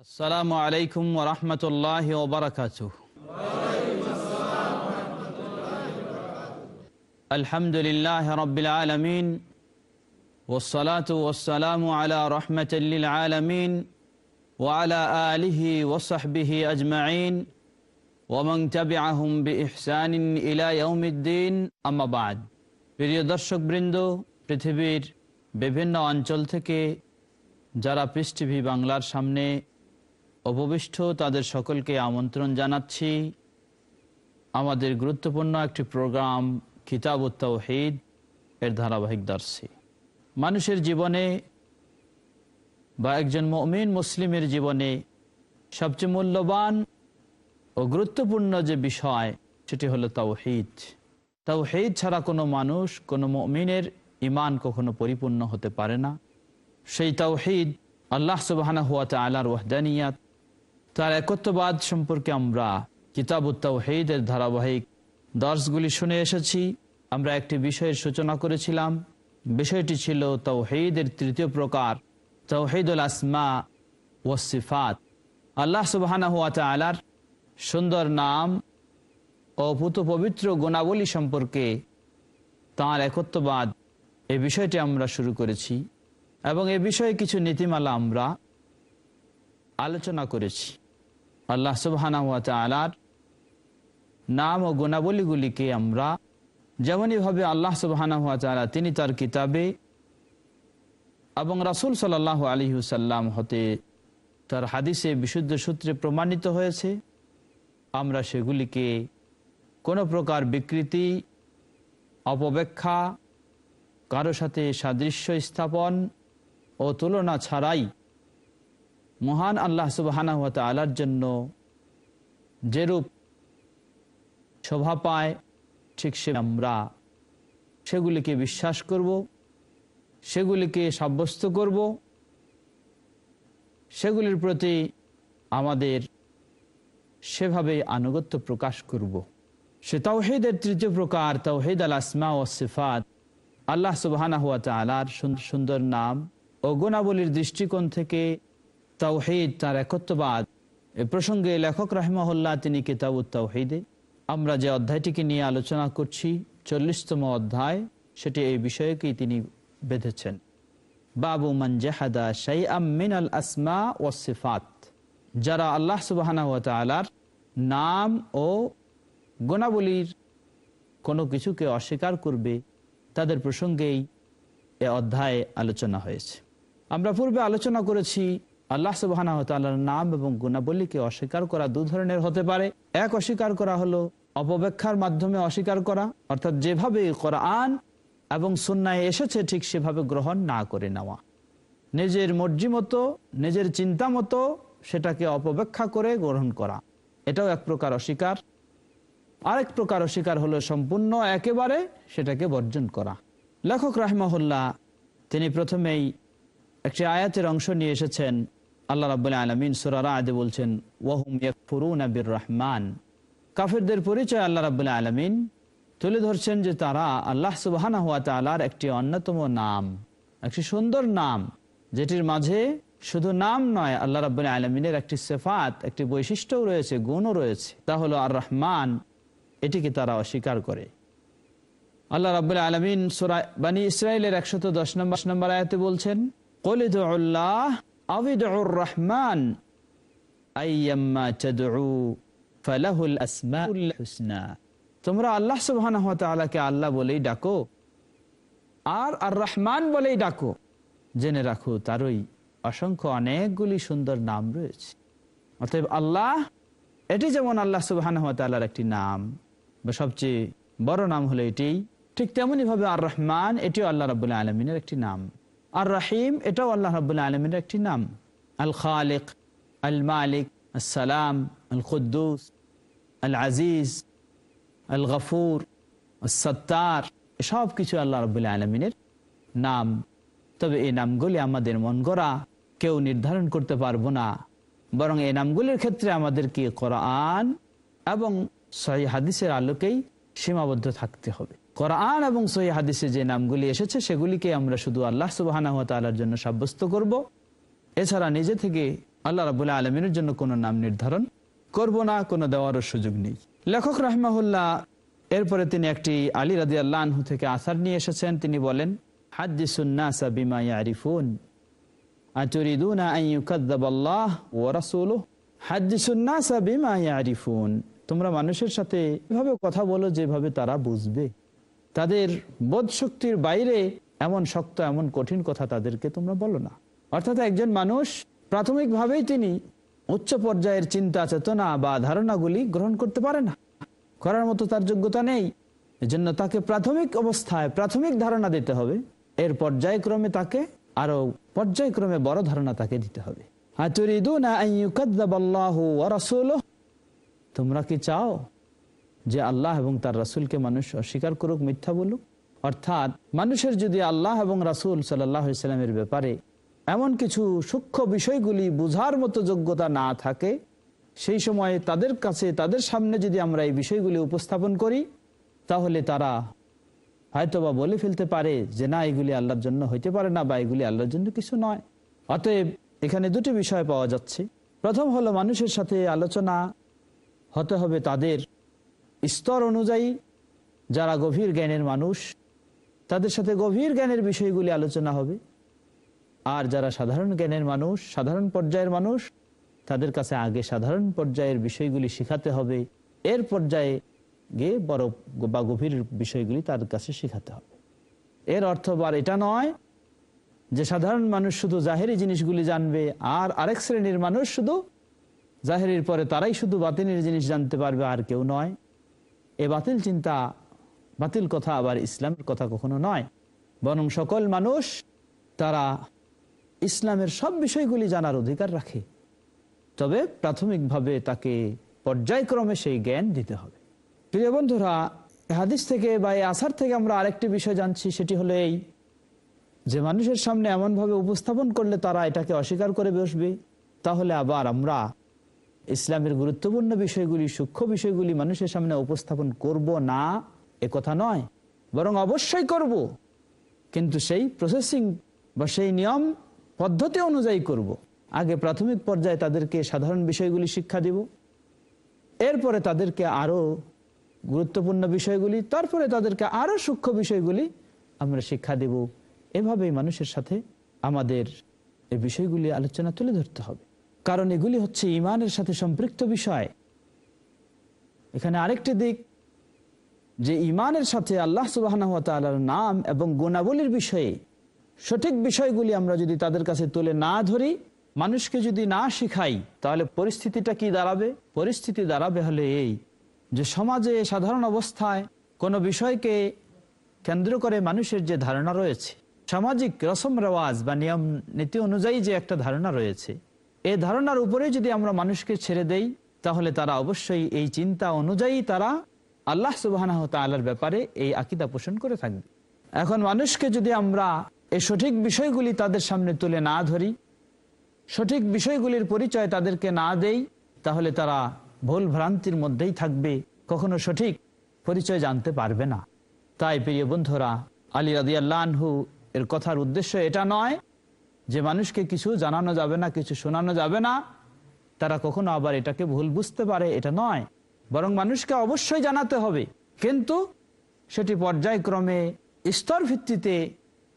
আসসালামু আলাইকুম ওরহমতুল্লাহ ওবরাকাত আলহামদুলিল্লাহ রবিল আলমিন ওসলাত ওসালাম আলা রহমতুল্লিল আলমিন ওয়ালা আলিহি ওসাহবিহি আজমাইন ওমং তবিআহম বি ইহসান ইলা ইয়ৌমিদ্দিন আমাবাদ প্রিয় দর্শকবৃন্দ, পৃথিবীর বিভিন্ন অঞ্চল থেকে যারা পৃষ্টিভি বাংলার সামনে উপবিষ্ট তাদের সকলকে আমন্ত্রণ জানাচ্ছি। আমাদের গুরুত্বপূর্ণ একটি প্রোগ্রাম, কিতাব উত্তাহিদ এর ধারাবাহিক দর্শে। মানুষের জীবনে বা একজন মমিন মুসলিমের জীবনে সবচেয়ে মূল্যবান ও গুরুত্বপূর্ণ যে বিষয়, সেটি হলো তাওহিদ। তাওহিদ ছাড়া কোনো মানুষ, কোনো মমিনের ইমান কখনো পরিপূর্ণ হতে পারে না। সেই তাওহিদ আল্লাহ সুবাহানা হুয়া আলার ওয়াহদানিয়াত তার একত্ববাদ সম্পর্কে আমরা কিতাব তাওহিদের ধারাবাহিক দর্শগুলি শুনে এসেছি। আমরা একটি বিষয়ের সূচনা করেছিলাম। বিষয়টি ছিল তৌহিদের তৃতীয় প্রকার তৌহিদুল আসমা ওসিফাত আল্লাহ সুবাহানা হুয়া আলার সুন্দর নাম ও পুত পবিত্র গুণাবলী সম্পর্কে তাঁর একত্ববাদ এ বিষয়টি আমরা শুরু করেছি এবং এ বিষয়ে কিছু নীতিমালা আমরা আলোচনা করেছি। আল্লাহ আলার নাম ও গুণাবলীগুলিকে আমরা যেমনইভাবে আল্লাহ সুবাহানা তালা তিনি তার কিতাবে এবং রাসুল সাল্লাহ আলী সাল্লাম হতে তার হাদিসে বিশুদ্ধ সূত্রে প্রমাণিত হয়েছে, আমরা সেগুলিকে কোনো প্রকার বিকৃতি, অপব্যাখ্যা, কারও সাথে সাদৃশ্য স্থাপন ও তুলনা ছাড়াই মহান আল্লাহ সুবাহানা আলার জন্য যেরূপ শোভা পায়, ঠিক সে আমরা সেগুলিকে বিশ্বাস করব, সেগুলিকে সাব্যস্ত করব, সেগুলির প্রতি আমাদের সেভাবে আনুগত্য প্রকাশ করব। সে তাওহেদের তৃতীয় প্রকার তাওহেদ আল আসমা ও সিফাত, আল্লাহ সুবাহানা হুয়া তালার সুন্দর নাম ও গুণাবলীর দৃষ্টিকোণ থেকে তাওহিদ তার একত্ববাদ। এ প্রসঙ্গে লেখক রাহমাহুল্লাহ তিনি কিতাব তাওহিদে, আমরা যে অধ্যায়টিকে নিয়ে আলোচনা করছি, চল্লিশতম অধ্যায়, সেটি এই বিষয়কেই তিনি বেঁধেছেন। বাবু মান জাহাদা শাই আমিন আল আসমা ও সিফাত। যারা আল্লাহ সুবাহানা তালার নাম ও গুণাবলীর কোনো কিছুকে অস্বীকার করবে, তাদের প্রসঙ্গেই এ অধ্যায়ে আলোচনা হয়েছে। আমরা পূর্বে আলোচনা করেছি আল্লাহ সুবাহানা নাম এবং গুণাবলীকে অস্বীকার করা দু ধরনের হতে পারে। এক অস্বীকার করা হলো অপব্যাখ্যার মাধ্যমে অস্বীকার করা, অর্থাৎ যেভাবে কোরআন এবং সুন্নায় এসেছে ঠিক সেভাবে গ্রহণ না করে নেওয়া। নিজের মর্জি মতো, নিজের চিন্তা মতো সেটাকে অপব্যাখ্যা করে গ্রহণ করা। এটাও এক প্রকার অস্বীকার। আরেক প্রকার অস্বীকার হলো সম্পূর্ণ একেবারে সেটাকে বর্জন করা। লেখক রাহমাহুল্লাহ তিনি প্রথমেই একটি আয়াতের অংশ নিয়ে এসেছেন আল্লাহ রাবুল আলমিন সুরারা আদে বলছেন, ওয়াহুম ইয়াকফুরুন আবির রহমান কাফেরদের পরিচয় আল্লাহ রাবুল্লাহ আলমিন তুলে ধরছেন যে তারা আল্লাহ সুবাহানা হুয়া তালার একটি অন্যতম নাম, একটি সুন্দর নাম, যেটির মাঝে শুধু নাম নয়, আল্লাহ রাবুল্লাহ আলমিনের একটি সেফাত, একটি বৈশিষ্ট্যও রয়েছে, গুণও রয়েছে। তা হলো আর রহমান এটিকে তারা অস্বীকার করে। আল্লাহ রাবুল্লাহ আলমিন সুরাই বানী ইসরায়েলের একশত দশ নম্বর নম্বর আয়াতে বলছেন কলিদুল্লাহ আবিদুর রহমান আইয়াম্মা চাদু তোমরা আল্লাহ সুবহানাহু ওয়া তাআলাকে আল্লাহ বলেই ডাকো, আর আর রহমান বলেই ডাকো। জেনে রাখো, তারই অসংখ্য অনেকগুলি সুন্দর নাম রয়েছে। অতএব আল্লাহ, এটি যেমন আল্লাহ সুবহানাহু ওয়া তাআলার একটি নাম, বা সবচেয়ে বড় নাম হলো এটি, ঠিক তেমনি ভাবে আর রহমান, এটিও আল্লাহ রাবুল্লাহ আলমিনের একটি নাম। আর রাহিম এটাও আল্লাহ রাবুল্লাহ আলমিনের একটি নাম। আল খালিক আল মালিক আসসালাম আল খুদ্দুস আল আজিজ আল গফুর সত্তার সব কিছু আল্লাহ রবুল্লাহ আলমিনের নাম। তবে এই নামগুলি আমাদের মন গড়া, কেউ নির্ধারণ করতে পারব না। বরং এই নামগুলির ক্ষেত্রে আমাদেরকে কোরআন এবং সহি হাদিসের আলোকেই সীমাবদ্ধ থাকতে হবে। কোরআন এবং সহি হাদিসে যে নামগুলি এসেছে, সেগুলিকে আমরা শুধু আল্লাহ সুবাহানা তালার জন্য সাব্যস্ত করব। এছাড়া নিজে থেকে আল্লাহ রাবুল্লাহ আলমিনের জন্য কোনো নাম নির্ধারণ করব না, কোনো দেওয়ারও সুযোগ নেই। লেখক রাহমাহুল্লাহ, এরপরে তিনি একটি আলী রাজি আল্লাহ থেকে আসার নিয়ে এসেছেন। তিনি বলেন তোমরা মানুষের সাথে এভাবে কথা বলো যেভাবে তারা বুঝবে। তাদের বোধ শক্তির বাইরে এমন শক্ত, এমন কঠিন কথা তাদেরকে তোমরা বলো না। অর্থাৎ একজন মানুষ প্রাথমিকভাবেই তিনি উচ্চ পর্যায়ের চিন্তা, চেতনা বা ধারণাগুলি গ্রহণ করতে পারে না। করার মতো তার যোগ্যতা নেই। এজন্য তাকে প্রাথমিক অবস্থায় প্রাথমিক ধারণা দিতে হবে। এর পর্যায়ক্রমে তাকে আরও পর্যায়ক্রমে বড় ধারণা তাকে দিতে হবে। তোমরা কি চাও যে আল্লাহ এবং তার রাসূলকে মানুষ অস্বীকার করুক, মিথ্যা বলুক। অর্থাৎ মানুষের যদি আল্লাহ এবং রাসূল সাল্লাল্লাহু আলাইহি সাল্লামের ব্যাপারে এমন কিছু সূক্ষ্ম বিষয়গুলি বুঝার মতো যোগ্যতা না থাকে, সেই সময় তাদের কাছে, তাদের সামনে যদি আমরা এই বিষয়গুলি উপস্থাপন করি, তাহলে তারা হয়তোবা বলে ফেলতে পারে যে না, এগুলি আল্লাহর জন্য হইতে পারে না বা এগুলি আল্লাহর জন্য কিছু নয়। অতএব এখানে দুটি বিষয় পাওয়া যাচ্ছে। প্রথম হলো, মানুষের সাথে আলোচনা হতে হবে তাদের স্তর অনুযায়ী যারা গভীর জ্ঞানের মানুষ, তাদের সাথে গভীর জ্ঞানের বিষয়গুলি আলোচনা হবে। আর যারা সাধারণ জ্ঞানের মানুষ, সাধারণ পর্যায়ের মানুষ, তাদের কাছে আগে সাধারণ পর্যায়ের বিষয়গুলি শেখাতে হবে। এর পর্যায়ে গিয়ে বড় বা গভীর বিষয়গুলি তার কাছে শিখাতে হবে। এর অর্থ আর এটা নয় যে সাধারণ মানুষ শুধু জাহেরি জিনিসগুলি জানবে, আর আরেক শ্রেণির মানুষ শুধু জাহেরির পরে তারাই শুধু বাতিনের জিনিস জানতে পারবে, আর কেউ নয়। এ বাতিল চিন্তা, বাতিল কথা আবার ইসলামের কথা কখনো নয়। বরং সকল মানুষ তারা ইসলামের সব বিষয়গুলি জানার অধিকার রাখে। তবে প্রাথমিকভাবে তাকে পর্যায়ক্রমে সেই জ্ঞান দিতে হবে। প্রিয় বন্ধুরা হাদিস থেকে বা এই আসার থেকে আমরা আরেকটি বিষয় জানছি, সেটি হলো এই যে মানুষের সামনে এমনভাবে উপস্থাপন করলে তারা এটাকে অস্বীকার করে বসবে, তাহলে আবার আমরা ইসলামের গুরুত্বপূর্ণ বিষয়গুলি, সূক্ষ্ম বিষয়গুলি মানুষের সামনে উপস্থাপন করব না, এ কথা নয়। বরং অবশ্যই করব। কিন্তু সেই প্রসেসিং বা সেই নিয়ম পদ্ধতি অনুযায়ী করব। আগে প্রাথমিক পর্যায়ে তাদেরকে সাধারণ বিষয়গুলি শিক্ষা দিব। এরপরে তাদেরকে আরও গুরুত্বপূর্ণ বিষয়গুলি, তারপরে তাদেরকে আরও সূক্ষ্ম বিষয়গুলি আমরা শিক্ষা দেব। এভাবেই মানুষের সাথে আমাদের এই বিষয়গুলি আলোচনা তুলে ধরতে হবে। কারণ এগুলি হচ্ছে ইমানের সাথে সম্পৃক্ত বিষয়। এখানে আরেকটি দিক, যে ইমানের সাথে আল্লাহ সুবাহ নাম এবং গুণাবলীর বিষয়ে সঠিক বিষয়গুলি আমরা যদি তাদের কাছে তুলে না ধরি, মানুষকে যদি না শিখাই, তাহলে পরিস্থিতিটা কি দাঁড়াবে? পরিস্থিতি দাঁড়াবে হলে এই, যে সমাজে সাধারণ অবস্থায় কোনো বিষয়কে কেন্দ্র করে মানুষের যে ধারণা রয়েছে, সামাজিক রসম রেওয়াজ বা নিয়ম নীতি অনুযায়ী যে একটা ধারণা রয়েছে এই ধারণার উপরে যদি আমরা মানুষকে ছেড়ে দেই, তাহলে তারা অবশ্যই এই চিন্তা অনুযায়ী তারা আল্লাহ সুবাহ তালার ব্যাপারে এই আকিদা পোষণ করে থাকবে। এখন মানুষকে যদি আমরা এই সঠিক বিষয়গুলি তাদের সামনে তুলে না ধরি, সঠিক বিষয়গুলির পরিচয় তাদেরকে না দেই, তাহলে তারা ভুল ভ্রান্তির মধ্যেই থাকবে, কখনো সঠিক পরিচয় জানতে পারবে না। তাই প্রিয় বন্ধুরা, আলী রাদি এর কথার উদ্দেশ্য এটা নয় যে মানুষকে কিছু জানানো যাবে না, কিছু শোনানো যাবে না, তারা কখনো আবার এটাকে ভুল বুঝতে পারে, এটা নয়। বরং মানুষকে অবশ্যই জানাতে হবে। কিন্তু সেটি পর্যায়ক্রমে, স্তর ভিত্তিতে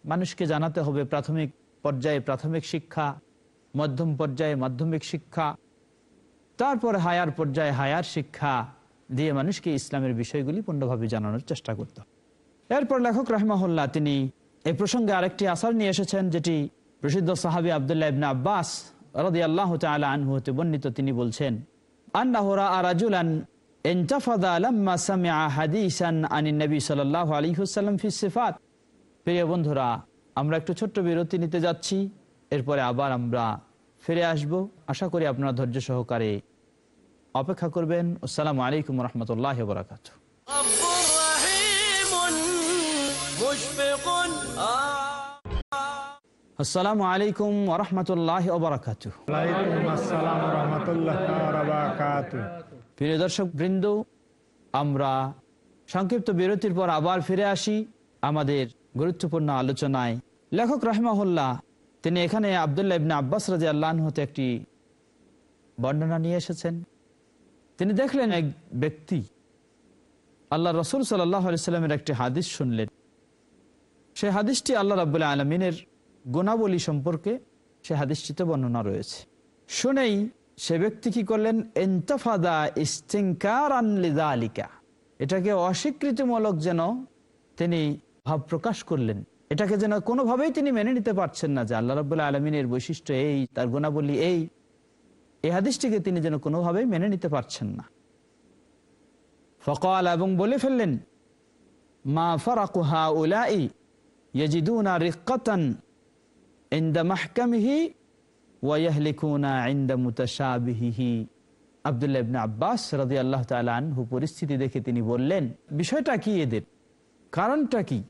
মানুষকে জানাতে হবে। প্রাথমিক পর্যায়ে প্রাথমিক শিক্ষা, মধ্যম পর্যায়ে মাধ্যমিক শিক্ষা, তারপরে হায়ার পর্যায়ে হায়ার শিক্ষা দিয়ে মানুষকে ইসলামের বিষয়গুলি পূর্ণভাবে জানানোর চেষ্টা করত এরপর লেখক রাহমাহুল্লাহ তিনি এই প্রসঙ্গে আরেকটি আসার নিয়ে এসেছেন, যেটি প্রসিদ্ধ সাহাবি আবদুল্লাহ ইবনা আব্বাস রদি আল্লাহ তালা আনহু হতে বর্ণিত তিনি বলছেন আন্নাহরা আরাজুলান এনতাফাদা আলাম্মা সামিআ হাদিসান আনিন নবী সাল্লাল্লাহু আলাইহি ওয়াসাল্লাম ফি সিফাত প্রিয় বন্ধুরা আমরা একটু ছোট্ট বিরতি নিতে যাচ্ছি এরপরে আবার আমরা ফিরে আসব আশা করি আপনারা ধৈর্য সহকারে অপেক্ষা করবেন আসসালামু আলাইকুম রহমতুল্লাহ বরাকাত غفور رحيم مشفق আসসালামু আলাইকুম ওরহমতুল্লাহ ওবরাকাত। প্রিয় দর্শক বৃন্দ আমরা সংক্ষিপ্ত বিরতির পর আবার ফিরে আসি আমাদের গুরুত্বপূর্ণ আলোচনায়। লেখক রহমাহুল্লাহ তিনি এখানে আবদুল্লাহ ইবনে আব্বাস রাজি আল্লাহ হতে একটি বর্ণনা নিয়ে এসেছেন। তিনি দেখলেন এক ব্যক্তি আল্লাহ রসুল সাল্লামের একটি হাদিস শুনলেন। সেই হাদিসটি আল্লাহ রাবুল্লাহ আলমিনের গুণাবলী সম্পর্কে সে হাদিসটিতে বর্ণনা রয়েছে। শুনেই সে ব্যক্তি কি করলেন? এন্তফাদা ইস্তিংকার আলিকা এটাকে অস্বীকৃতিমূলক যেন তিনি ভাব প্রকাশ করলেন। এটাকে যেন কোনোভাবেই তিনি মেনে নিতে পারছেন না যে আল্লাহ রাবুল্লাহ আলমিনের বৈশিষ্ট্য এই, তার গুণাবলী এই। এই হাদিসটিকে তিনি যেন কোনোভাবেই মেনে নিতে পারছেন না। ফকাল এবং বলে ফেললেন, মা ফরাকুহা উলাই ইয়াজিদুনা রিক্কাতান মুতাশাবিহি আব্বাস আনহু পরিস্থিতি দেখে তিনি বললেন, বিষয়টা কি এদের? কারণটা কি?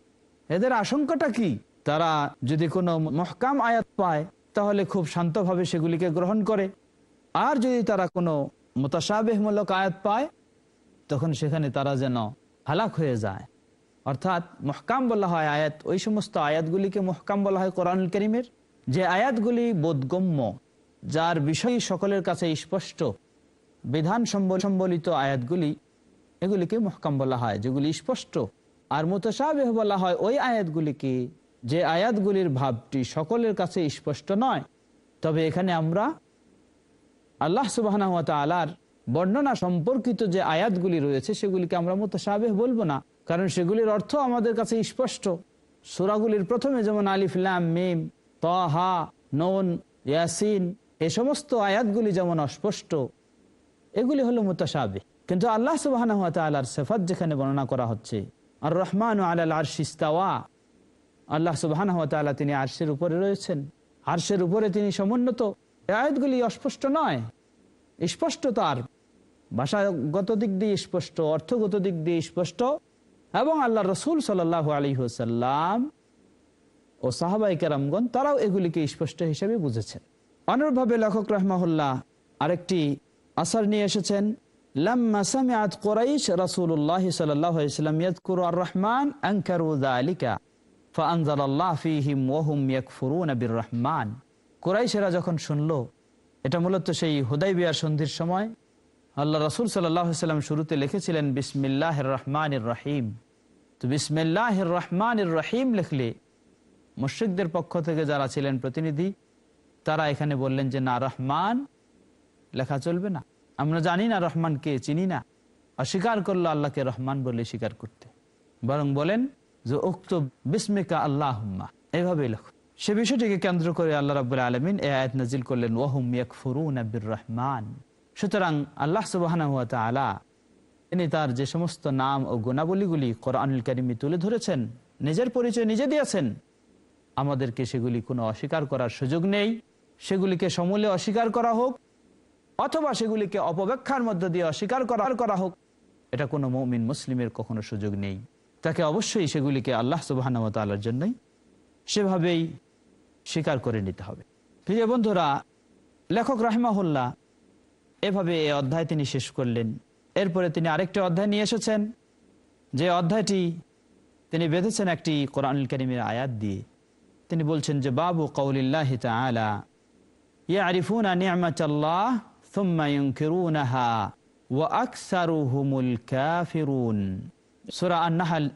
এদের আশঙ্কাটা কি? তারা যদি কোনো মহকাম আয়াত পায়, তাহলে খুব শান্তভাবে সেগুলিকে গ্রহণ করে। আর যদি তারা কোনো মোতাসাবেহমূলক আয়াত পায়, তখন সেখানে তারা যেন হালাক হয়ে যায়। অর্থাৎ মহকাম বলা হয় আয়াত, ওই সমস্ত আয়াতগুলিকে মহকাম বলা হয় কোরআনুল করিমের। যে আয়াতগুলি বোধগম্য, যার বিষয় সকলের কাছে স্পষ্ট, বিধান সম্বলিত আয়াতগুলি, এগুলিকে মহকাম বলা হয়, যেগুলি স্পষ্ট। আর মোতাসাবেহ বলা হয় ওই আয়াতগুলিকে, যে আয়াতগুলির ভাবটি সকলের কাছে স্পষ্ট নয়। তবে এখানে আমরা আল্লাহ সুবাহ আলার বর্ণনা সম্পর্কিত যে আয়াতগুলি রয়েছে, সেগুলিকে আমরা মোতাসাবেহ বলব না। কারণ সেগুলির অর্থ আমাদের কাছে স্পষ্ট। সুরাগুলির প্রথমে যেমন আলিফলাম মিম, তহা, নন, ইয়াসিন, এ সমস্ত আয়াতগুলি যেমন অস্পষ্ট, এগুলি হলো মোতাসাবে কিন্তু আল্লাহ সুবাহ আলার সেফাত যেখানে বর্ণনা করা হচ্ছে আর রহমান আলাল আর শিস্তাওয়া আল্লাহ সুবাহ তিনি আরশের উপরে রয়েছেন। আরশের উপরে তিনি সমুন্নত। আয়াতগুলি অস্পষ্ট নয় স্পষ্ট তার ভাষাগত দিক দিয়ে স্পষ্ট, অর্থগত দিক দিয়ে স্পষ্ট এবং আল্লাহ রসুল সাল্লাহ আলী হুসাল্লাম ও সাহাবাই কেরামগন তারাও এগুলিকে স্পষ্ট হিসেবে বুঝেছেন অনুরূপভাবে লেখক রহমাহুল্লাহ আরেকটি আসার নিয়ে এসেছেন لما سمعت قريش رسول الله صلى الله عليه وسلم يذكر الرحمن أنكروا ذلك فأنزل الله فيهم وهم يكفرون بالرحمن কুরাইশেরা যখন শুনলো এটা মূলত সেই হুদাই বিয়ার সন্ধির সময় আল্লাহ রসুল সাল্লাম শুরুতে লিখেছিলেন বিসমিল্লাহ রহমান রাহিম তো বিসমিল্লাহ রহমান রাহিম লিখলে মুশ্রিকদের পক্ষ থেকে যারা ছিলেন প্রতিনিধি, তারা এখানে বললেন যে, না, রহমান লেখা চলবে না। আমরা জানি না রহমানকে চিনি না। অস্বীকার করল আল্লাহকে রহমান বলে স্বীকার করতে। বরং বলেন যে, উক্ত বিস্মিকা আল্লাহ এইভাবে লেখো। সে বিষয়টিকে কেন্দ্র করে আল্লাহ রাবুল আলমিন এ আয়াত নাজিল করলেন ওহম ইয়াকফুরুন আবির রহমান। সুতরাং আল্লাহ সুবাহ তিনি তার যে সমস্ত নাম ও গুণাবলীগুলি কোরআনুল করিমি তুলে ধরেছেন, নিজের পরিচয় নিজে দিয়েছেন, আমাদেরকে সেগুলি কোনো অস্বীকার করার সুযোগ নেই। সেগুলিকে সমূলে অস্বীকার করা হোক অথবা সেগুলিকে অপব্যাখ্যার মধ্য দিয়ে অস্বীকার করা করা হোক, এটা কোনো মৌমিন মুসলিমের কখনো সুযোগ নেই। তাকে অবশ্যই সেগুলিকে আল্লাহ সুবাহর জন্যই সেভাবেই স্বীকার করে নিতে হবে। প্রিয় বন্ধুরা, লেখক রাহমাহুল্লাহ এভাবে এই অধ্যায় তিনি শেষ করলেন। এরপরে তিনি আরেকটি অধ্যায় নিয়ে এসেছেন, যে অধ্যায়টি তিনি বেঁধেছেন একটি কোরআনুল করিমের আয়াত দিয়ে। তিনি বলছেন যে, বাবু কৌলিল্লাহ তালা ইয়া আরিফুন কাফিরুন।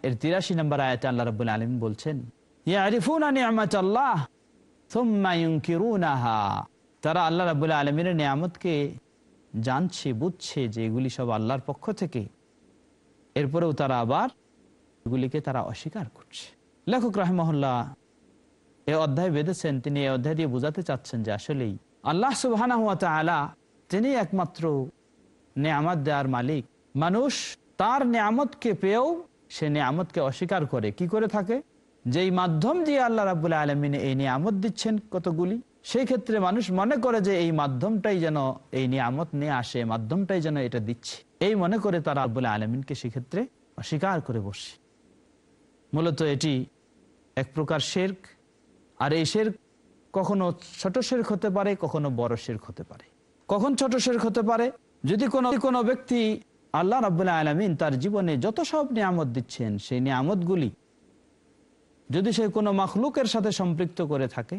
এর 83 নম্বর আয়াতে আল্লাহ রাব্বুল বলছেন থুম্মা ইউনকিরুনাহা। তারা জানছে, বুঝছে যে এগুলি সব আল্লাহর পক্ষ থেকে। এরপরেও তারা আবার এগুলিকে তারা অস্বীকার করছে। লেখক রাহমহল্লা এ অধ্যায় বেঁধেছেন, তিনি এই অধ্যায় দিয়ে বোঝাতে চাচ্ছেন যে আসলেই আল্লাহ সুবাহানা হুয়া তিনি একমাত্র নেয়ামত দেওয়ার মালিক। মানুষ তার নিয়ামতকে পেয়েও সে নিয়ামতকে অস্বীকার করে। কি করে থাকে? যেই মাধ্যম দিয়ে আল্লাহ রাবুল্লাহ আলমিন এই নিয়ামত দিচ্ছেন কতগুলি? সেই ক্ষেত্রে মানুষ মনে করে যে এই মাধ্যমটাই যেন এই নিয়ামত নিয়ে আসে মাধ্যমটাই যেন এটা দিচ্ছে। এই মনে করে তারা আব্বুল্লাহ আলমিনকে সেক্ষেত্রে অস্বীকার করে বসে মূলত এটি এক প্রকার শেরক। আর এই শেরক কখনো ছোট শেরক হতে পারে, কখনো বড় শেরক হতে পারে। কখন ছোট শেরক হতে পারে? যদি কোনো কোনো ব্যক্তি আল্লাহ রাবুল্লাহ আলমিন তার জীবনে যত সব নিয়ামত দিচ্ছেন, সেই নিয়ামতগুলি যদি সে কোনো মাখলুকের সাথে সম্পৃক্ত করে থাকে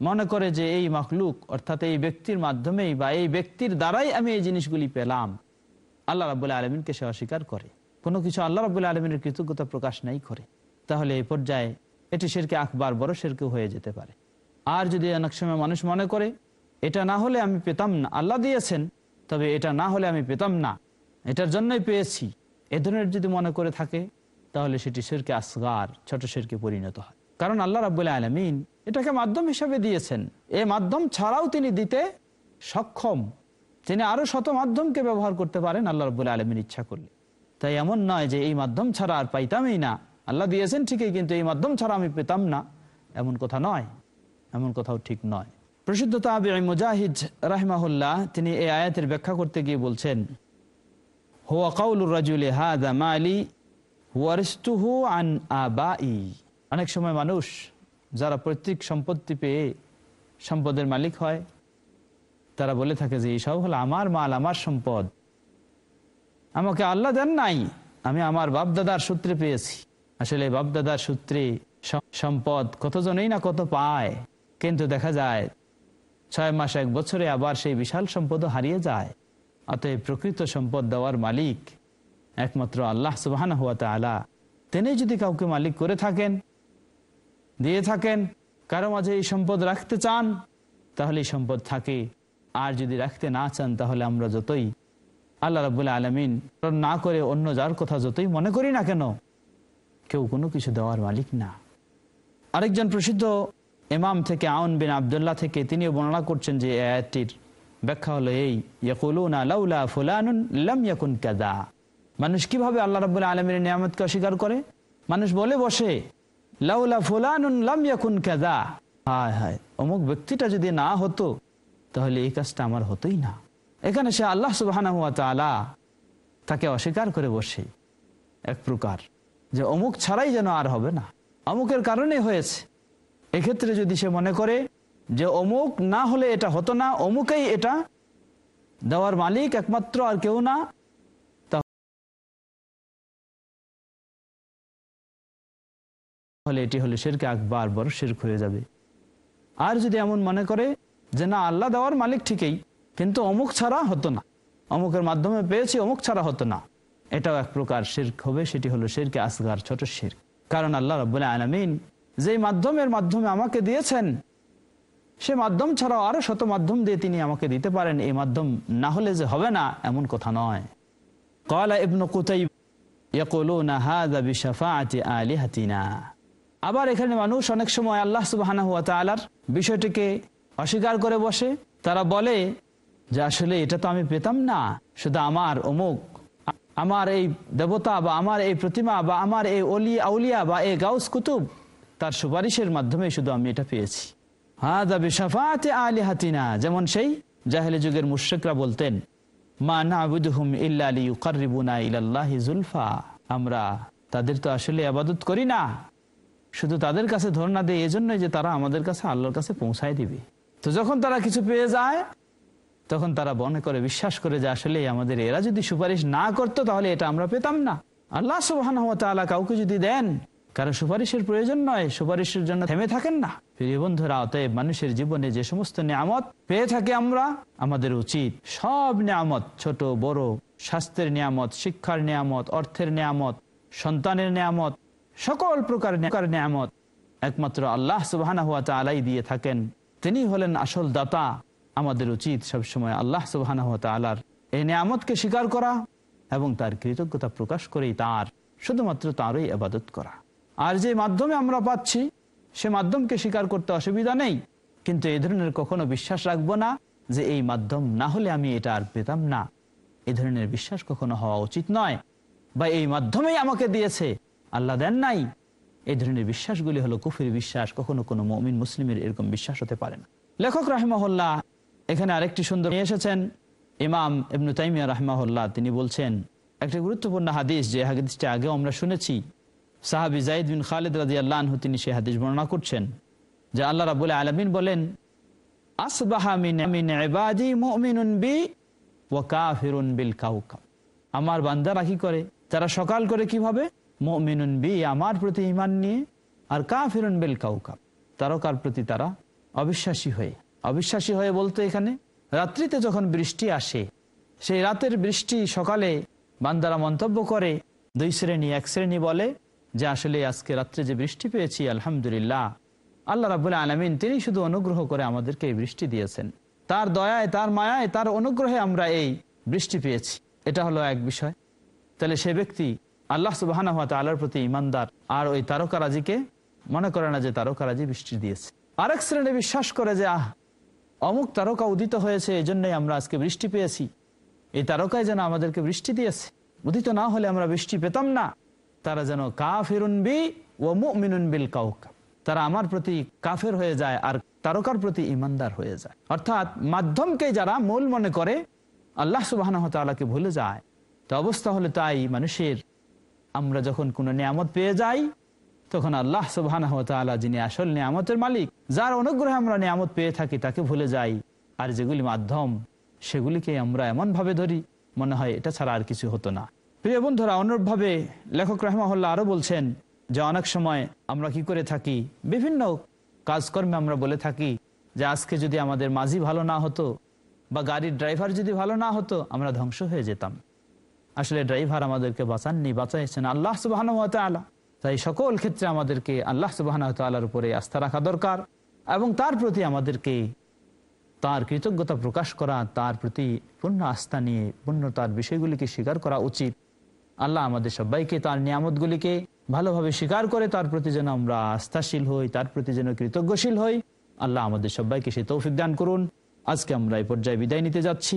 মনে করে যে এই মখলুক, অর্থাৎ এই ব্যক্তির মাধ্যমেই বা এই ব্যক্তির দ্বারাই আমি এই জিনিসগুলি পেলাম। আল্লাহ রাবুল্লাহ আলমিনকে সে অস্বীকার করে। কোনো কিছু আল্লাহ রাবুল্লাহ আলমিনের কৃতজ্ঞতা প্রকাশ নাই করে। তাহলে এই পর্যায়ে এটি সেরকে আকবার বড় সেরকে হয়ে যেতে পারে। আর যদি অনেক সময় মানুষ মনে করে, এটা না হলে আমি পেতাম না, আল্লাহ দিয়েছেন, তবে এটা না হলে আমি পেতাম না, এটার জন্যই পেয়েছি। এ ধরনের যদি মনে করে থাকে, তাহলে সেটি সেরকে আসগার, ছোট সেরকে পরিণত হয়। কারণ আল্লাহ রাবুল্লাহ আলমিন এটাকে মাধ্যম হিসাবে দিয়েছেন। এ মাধ্যম ছাড়াও তিনি দিতে সক্ষম। তিনি আরও শত মাধ্যমকে ব্যবহার করতে পারেন আল্লাহ রবুল্লাহ আলমিন ইচ্ছা করলে। তাই এমন নয় যে এই মাধ্যম ছাড়া আর পাইতামই না। আল্লাহ দিয়েছেন ঠিকই, কিন্তু এই মাধ্যম ছাড়া আমি পেতাম না। এমন কথা নয়। এমন কথাও ঠিক নয়। প্রসিদ্ধ তাবি মুজাহিদ রাহমাহুল্লাহ তিনি এই আয়াতের ব্যাখ্যা করতে গিয়ে বলছেন আন অনেক সময় মানুষ যারা পৈতৃক সম্পত্তি পেয়ে সম্পদের মালিক হয়, তারা বলে থাকে যে এইসব হলো আমার মাল, আমার সম্পদ। আমাকে আল্লাহ দেন নাই, আমি আমার বাপদাদার সূত্রে পেয়েছি। আসলে বাপদাদার সূত্রে সম্পদ কতজনেই না কত পায়, কিন্তু দেখা যায় ছয় মাস এক বছরে আবার সেই বিশাল সম্পদও হারিয়ে যায়। অতএব প্রকৃত সম্পদ দেওয়ার মালিক একমাত্র আল্লাহ সুবাহান হুয়া তালা তিনি যদি কাউকে মালিক করে থাকেন দিয়ে থাকেন। কারও মাঝে এই সম্পদ রাখতে চান, তাহলে এই সম্পদ থাকে। আর যদি রাখতে না চান, তাহলে আমরা যতই আল্লাহ রাবুল্লাহ আলমিন না করে অন্য যার কথা যতই মনে করি না কেন, কেউ কোনো কিছু দেওয়ার মালিক না। আরেকজন প্রসিদ্ধ ইমাম থেকে আউন বিন আবদুল্লাহ থেকে তিনিও বর্ণনা করছেন যে আয়াতটির ব্যাখ্যা হলো এই ফুলানুন ইয়াকুন কাদা মানুষ কীভাবে আল্লাহ রাবুল্লাহ আলমীর নিয়ামতকে অস্বীকার করে? মানুষ বলে বসে লাউলা ফুলানুন লাম ইয়াকুন কাদা হায় হায়, অমুক ব্যক্তিটা যদি না হতো, তাহলে এই কাজটা আমার হতোই না। এখানে সে আল্লাহ সুবাহ তাকে অস্বীকার করে বসে। এক প্রকার যে অমুক ছাড়াই যেন আর হবে না। অমুকের কারণে হয়েছে। এক্ষেত্রে যদি সে মনে করে যে অমুক না হলে এটা হতো না, অমুকেই এটা দেওয়ার মালিক একমাত্র আর কেউ না তাহলে এটি হলে শেরকে আকবর, বড় শেরক হয়ে যাবে। আর যদি এমন মনে করে যে না, আল্লাহ দেওয়ার মালিক ঠিকই, কিন্তু অমুক ছাড়া হতো না। অমুকের মাধ্যমে পেয়েছি, অমুক ছাড়া হতো না। এটাও এক প্রকার শির্ক হবে, সেটি হলো শেরকে আসগার, ছোট শির কারণ আল্লাহ রবুল্লা আলমিন যেই মাধ্যমের মাধ্যমে আমাকে দিয়েছেন, সে মাধ্যম ছাড়াও আরও শত মাধ্যম দিয়ে তিনি আমাকে দিতে পারেন। এই মাধ্যম না হলে যে হবে না, এমন কথা নয়। কয়লা ইবনু কুতাই ইয়াকুলুনা হাযা বিশাফাআতি আলিহাতিনা। আবার এখানে মানুষ অনেক সময় আল্লাহ সুবাহ বিষয়টিকে অস্বীকার করে বসে। তারা বলে যে, আসলে এটা তো আমি পেতাম না। শুধু আমার অমুক, আমার এই দেবতা বা আমার এই প্রতিমা বা আমার এই অলি, আউলিয়া বা এই গাউস কুতুব, তার সুপারিশের মাধ্যমে শুধু আমি এটা পেয়েছি। হ্যাঁ দাবি সাফাতে আলি হাতিনা যেমন সেই জাহেলি যুগের মুশ্রিকরা বলতেন, মা জুলফা। আমরা তাদের তো আসলে আবাদত করি না। শুধু তাদের কাছে ধর্ণা দেয়, এজন্যই যে তারা আমাদের কাছে আল্লাহর কাছে পৌঁছায় দিবে। তো যখন তারা কিছু পেয়ে যায়, তখন তারা মনে করে, বিশ্বাস করে যে আসলে আমাদের এরা যদি সুপারিশ না করতো, তাহলে এটা আমরা পেতাম না। আল্লাহ সুবাহান কাউকে যদি দেন, কারও সুপারিশের প্রয়োজন নয়, সুপারিশের জন্য থেমে থাকেন না। প্রিয় বন্ধুরা, অতএব মানুষের জীবনে যে সমস্ত নিয়ামত পেয়ে থাকি আমরা, আমাদের উচিত সব নিয়ামত, ছোট, বড়, স্বাস্থ্যের নিয়ামত, শিক্ষার নিয়ামত, অর্থের নিয়ামত, সন্তানের নিয়ামত সকল প্রকার নিয়ামত একমাত্র আল্লাহ সুবাহ আলাই দিয়ে থাকেন। তিনি হলেন আসল দাতা। আমাদের উচিত সবসময় আল্লাহ সুবাহ আলার এই নিয়ামতকে স্বীকার করা এবং তার কৃতজ্ঞতা প্রকাশ করেই তার, শুধুমাত্র তারই আবাদত করা। আর যে মাধ্যমে আমরা পাচ্ছি, সে মাধ্যমকে স্বীকার করতে অসুবিধা নেই। কিন্তু এই ধরনের কখনো বিশ্বাস রাখব না যে এই মাধ্যম না হলে আমি এটা আর পেতাম না। এ ধরনের বিশ্বাস কখনো হওয়া উচিত নয়। বা এই মাধ্যমেই আমাকে দিয়েছে। আল্লাহ দেন নাই। এই ধরনের বিশ্বাসগুলি হলো কুফির বিশ্বাস, কখনো কোনো মমিন, মুসলিমের এরকম বিশ্বাস হতে পারে না। লেখক রাহমাহুল্লাহ এখানে আরেকটি সুন্দর নিয়ে এসেছেন। ইমাম ইবনু তাইমিয়া রাহমাহুল্লাহ, তিনি বলছেন, একটি গুরুত্বপূর্ণ হাদিস যে হাদিসটি আগেও আমরা শুনেছি। সাহাবি জাইদ বিন খালিদ রাজি আল্লাহ তিনি সেই হাদিস বর্ণনা করছেন, যে আল্লাহ রাবুল আলমিন বলেন আমার বান্দারা কি করে? তারা সকাল করে কীভাবে? মুমিনুন বি, আমার প্রতি ঈমান নিয়ে, আর কাফিরুন বিল কাউকাব। তারকার প্রতি তারা অবিশ্বাসী হয়ে অবিশ্বাসী হয়ে বলতো এখানে, রাত্রিতে যখন বৃষ্টি আসে, সেই রাতের বৃষ্টি সকালে বান্দারা মন্তব্য করে, দুই শ্রেণি, এক শ্রেণি বলে যে, আসলে আজকে রাত্রে যে বৃষ্টি পেয়েছি, আলহামদুলিল্লাহ, আল্লাহ রাবুল আলমিন তিনি শুধু অনুগ্রহ করে আমাদেরকে এই বৃষ্টি দিয়েছেন। তার দয়ায়, তার মায়ায়, তার অনুগ্রহে আমরা এই বৃষ্টি পেয়েছি। এটা হলো এক বিষয়। তাহলে সে ব্যক্তি আল্লাহ সুবাহ আল্লাহর প্রতি ইমানদার আর ওই তারকারাজিকে মনে করে না যে তারকারাজি বৃষ্টি দিয়েছে। আরেক শ্রেণি বিশ্বাস করে যে, আহ, অমুক তারকা উদিত হয়েছে এই জন্যই আমরা আজকে বৃষ্টি পেয়েছি। এই তারকায় যেন আমাদেরকে বৃষ্টি দিয়েছে। উদিত না হলে আমরা বৃষ্টি পেতাম না। তারা যেন কাফিরুন বি ও মুমিনুন বিল কাউকা তারা আমার প্রতি কাফের হয়ে যায় আর তারকার প্রতি ইমানদার হয়ে যায়। অর্থাৎ মাধ্যমকে যারা মূল মনে করে, আল্লাহ সুবাহ ভুলে যায়, তো অবস্থা হলে তাই। মানুষের আমরা যখন কোনো নিয়ামত পেয়ে যাই, তখন আল্লাহ সুবাহ যিনি আসল নিয়ামতের মালিক, যার অনুগ্রহে আমরা নিয়ামত পেয়ে থাকি তাকে ভুলে যাই। আর যেগুলি মাধ্যম, সেগুলিকে আমরা এমনভাবে ধরি, মনে হয় এটা ছাড়া আর কিছু হতো না। প্রিয় বন্ধুরা, অনুরূপভাবে লেখক রহমাহুল্লাহ আরও বলছেন যে, অনেক সময় আমরা কি করে থাকি? বিভিন্ন কাজকর্মে আমরা বলে থাকি যে, আজকে যদি আমাদের মাঝি ভালো না হতো বা গাড়ির ড্রাইভার যদি ভালো না হতো, আমরা ধ্বংস হয়ে যেতাম। আসলে ড্রাইভার আমাদেরকে বাঁচাননি, বাঁচাইছেন আল্লাহ সুবাহ তাই সকল ক্ষেত্রে আমাদেরকে আল্লাহ সুবাহ তাল্লার উপরে আস্থা রাখা দরকার এবং তার প্রতি আমাদেরকে তার কৃতজ্ঞতা প্রকাশ করা, তার প্রতি পূর্ণ আস্থা নিয়ে পূর্ণ তার বিষয়গুলিকে স্বীকার করা উচিত। আল্লাহ আমাদের সবাইকে তার নিয়ামতগুলিকে ভালোভাবে স্বীকার করে, তার প্রতি যেন আমরা আস্থাশীল হই, তার প্রতি যেন কৃতজ্ঞশীল হই। আল্লাহ আমাদের সবাইকে সে তৌফিক দান করুন। আজকে আমরা এই পর্যায়ে বিদায় নিতে যাচ্ছি।